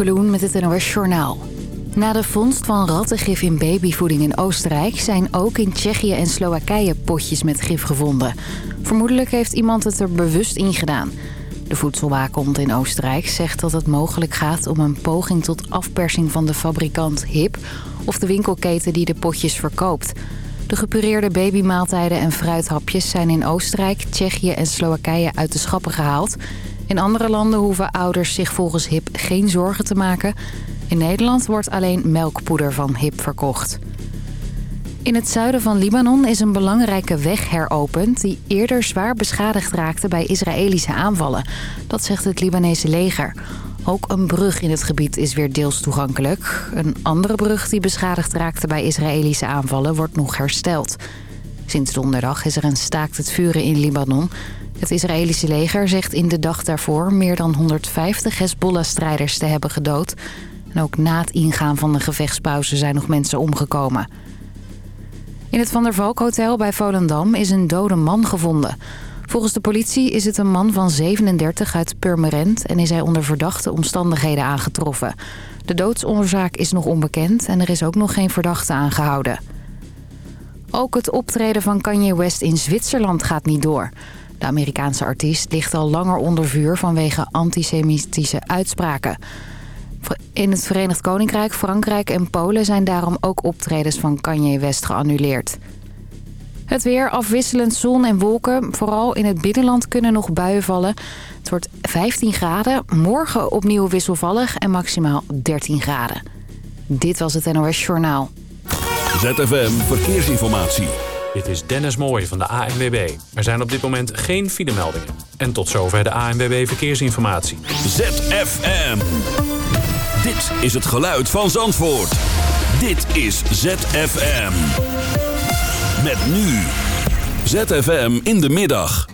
Kloen met het NOS Journaal. Na de vondst van rattengif in babyvoeding in Oostenrijk... zijn ook in Tsjechië en Slowakije potjes met gif gevonden. Vermoedelijk heeft iemand het er bewust in gedaan. De voedselwaakhond in Oostenrijk zegt dat het mogelijk gaat... om een poging tot afpersing van de fabrikant HIP... of de winkelketen die de potjes verkoopt. De gepureerde babymaaltijden en fruithapjes zijn in Oostenrijk, Tsjechië en Slowakije uit de schappen gehaald... In andere landen hoeven ouders zich volgens HIP geen zorgen te maken. In Nederland wordt alleen melkpoeder van HIP verkocht. In het zuiden van Libanon is een belangrijke weg heropend... die eerder zwaar beschadigd raakte bij Israëlische aanvallen. Dat zegt het Libanese leger. Ook een brug in het gebied is weer deels toegankelijk. Een andere brug die beschadigd raakte bij Israëlische aanvallen wordt nog hersteld. Sinds donderdag is er een staakt het vuren in Libanon... Het Israëlische leger zegt in de dag daarvoor meer dan 150 Hezbollah-strijders te hebben gedood. En ook na het ingaan van de gevechtspauze zijn nog mensen omgekomen. In het Van der Valk Hotel bij Volendam is een dode man gevonden. Volgens de politie is het een man van 37 uit Purmerend... en is hij onder verdachte omstandigheden aangetroffen. De doodsoorzaak is nog onbekend en er is ook nog geen verdachte aangehouden. Ook het optreden van Kanye West in Zwitserland gaat niet door... De Amerikaanse artiest ligt al langer onder vuur vanwege antisemitische uitspraken. In het Verenigd Koninkrijk, Frankrijk en Polen zijn daarom ook optredens van Kanye West geannuleerd. Het weer afwisselend zon en wolken. Vooral in het binnenland kunnen nog buien vallen. Het wordt 15 graden. Morgen opnieuw wisselvallig en maximaal 13 graden. Dit was het NOS Journaal. ZFM Verkeersinformatie. Dit is Dennis Mooij van de ANWB. Er zijn op dit moment geen filemeldingen. En tot zover de ANWB Verkeersinformatie. ZFM. Dit is het geluid van Zandvoort. Dit is ZFM. Met nu. ZFM in de middag.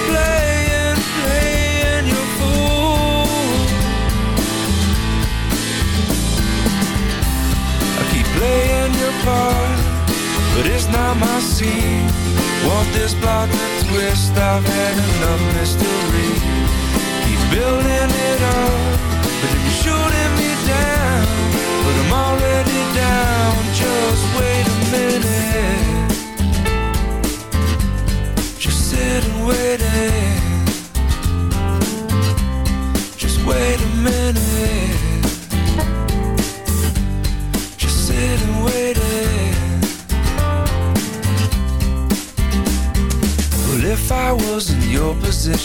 but it's not my scene. Want this plot to twist? I've had enough mystery Keep building it up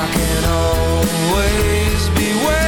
I can always be waiting,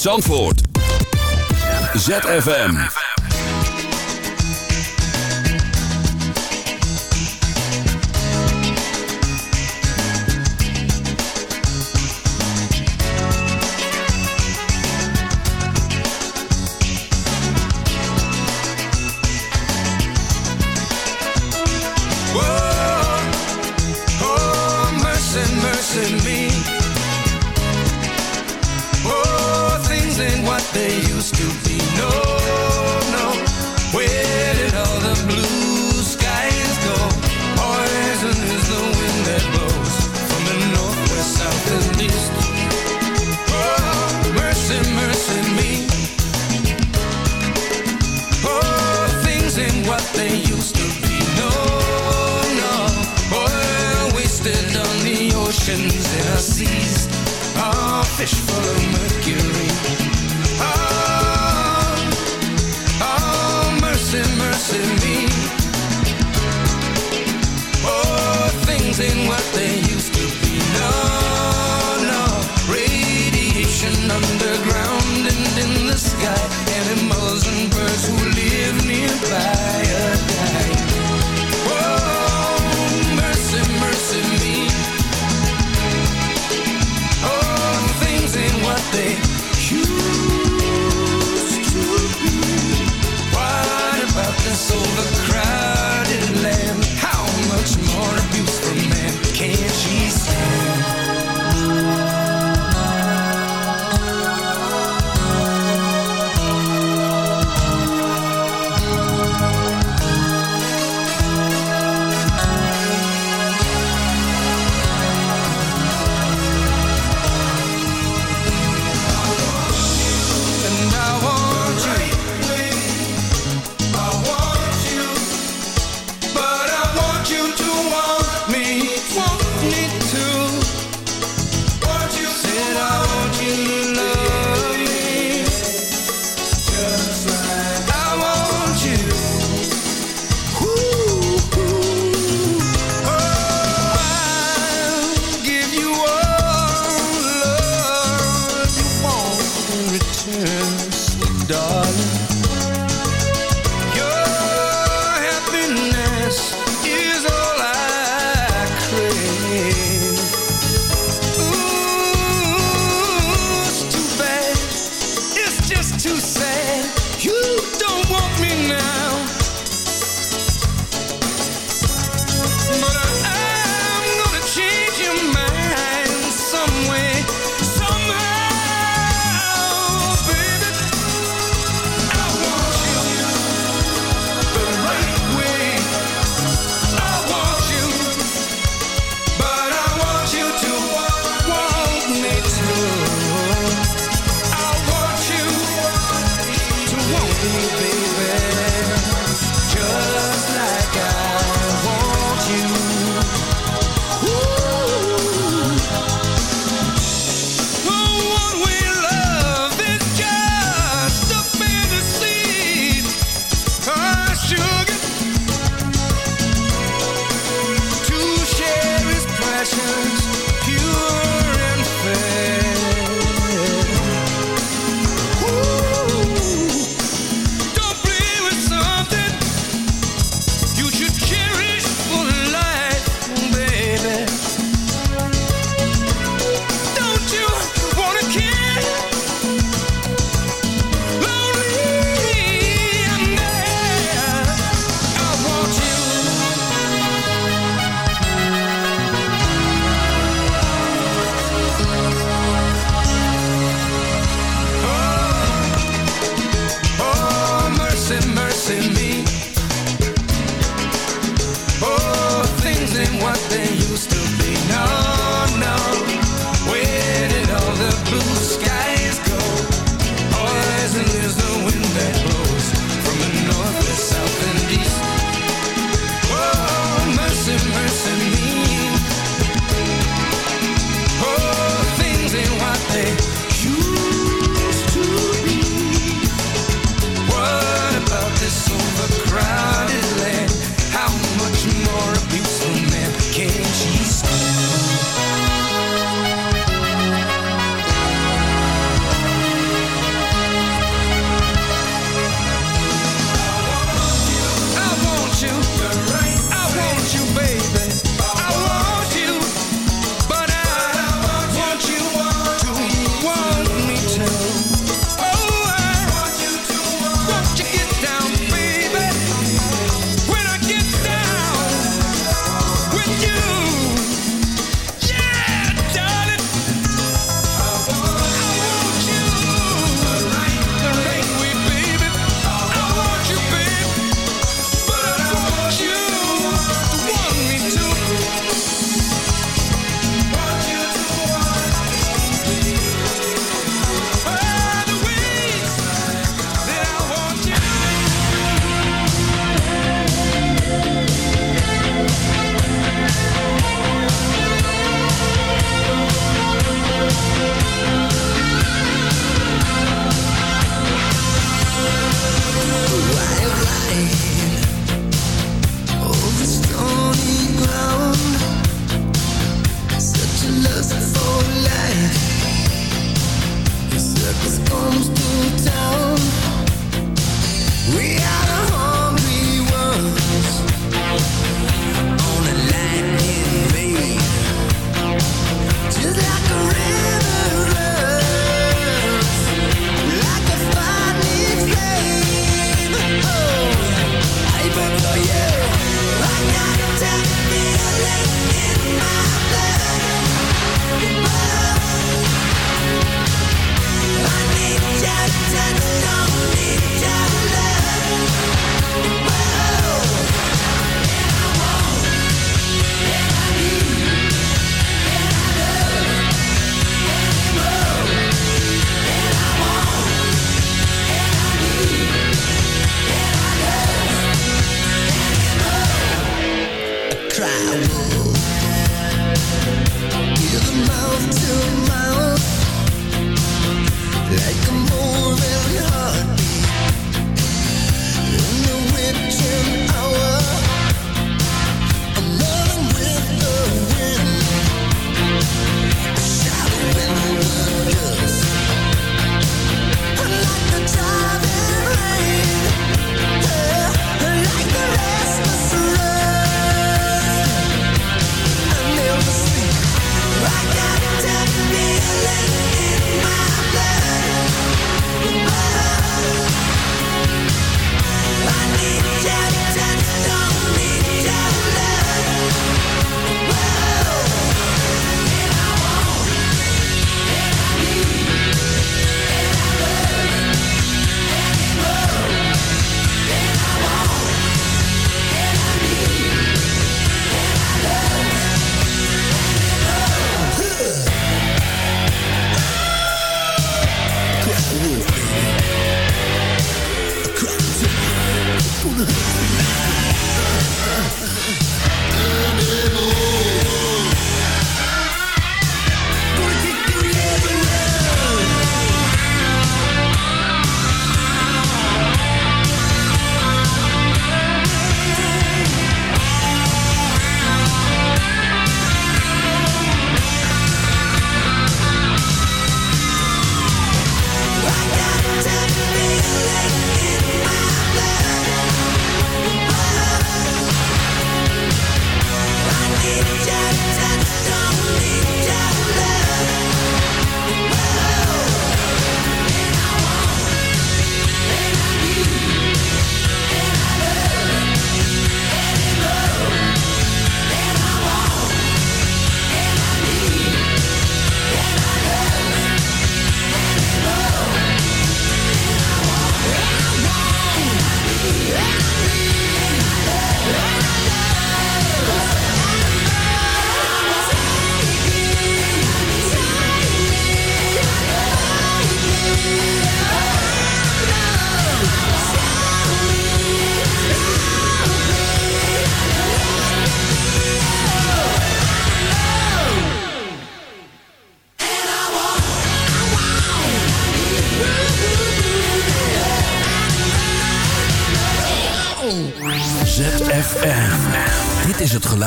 Zandvoort. ZFM.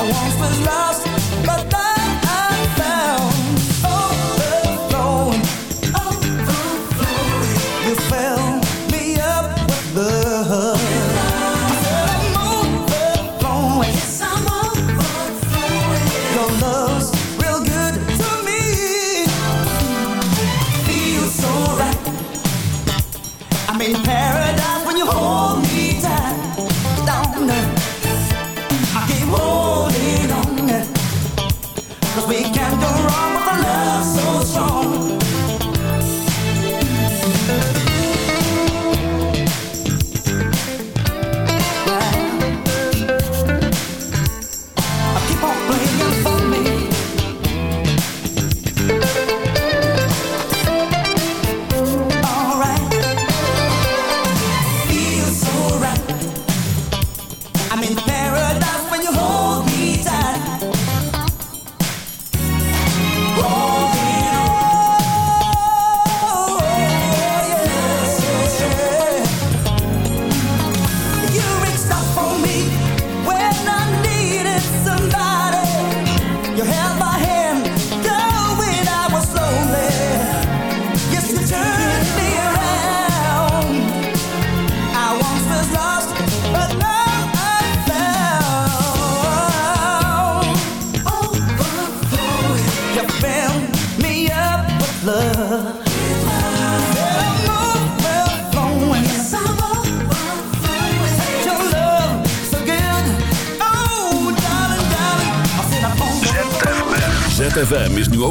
I once was lost, but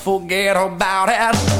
forget about it.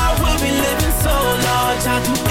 I'll do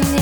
opinion.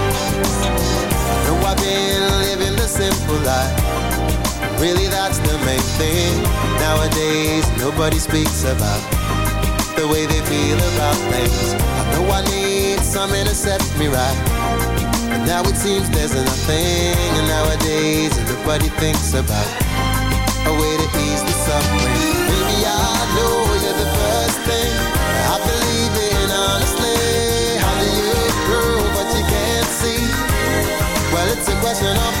same thing Nowadays, nobody speaks about The way they feel about things. I know I need something to set me right. But now it seems there's nothing And nowadays, nobody thinks about. A way to ease the suffering. Maybe I know you're the first thing. I believe in honestly. How do you prove what you can't see? Well, it's a question of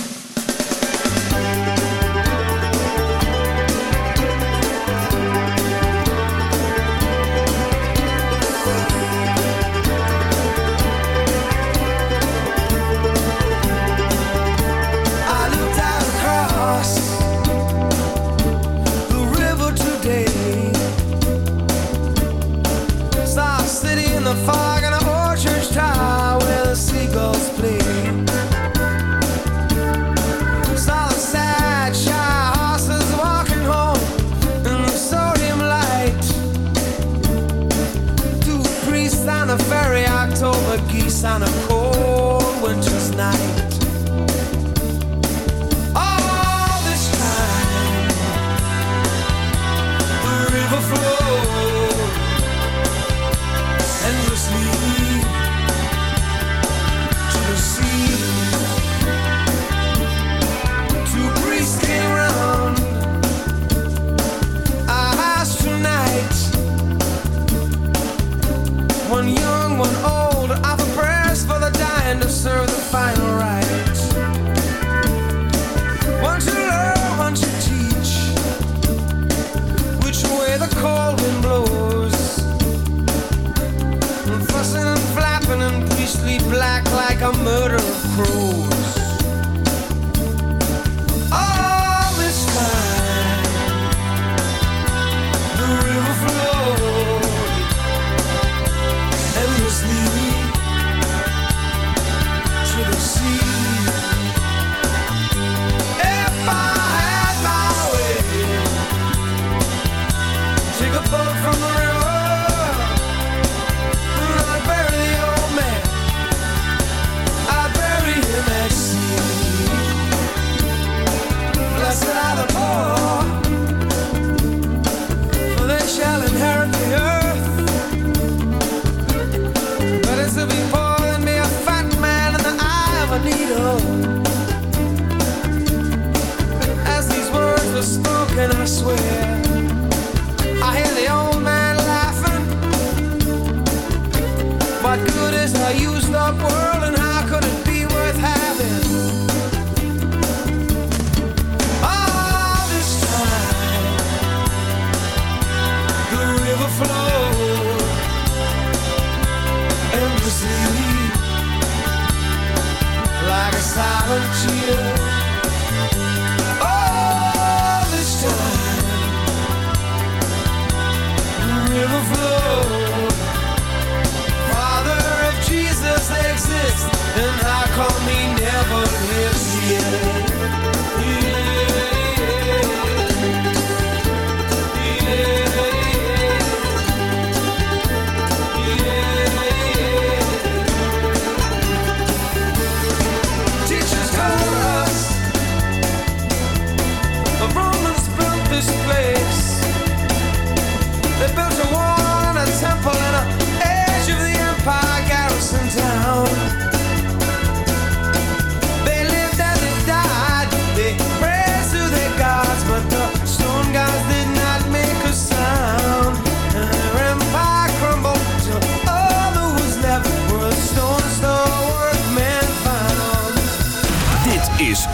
I swear.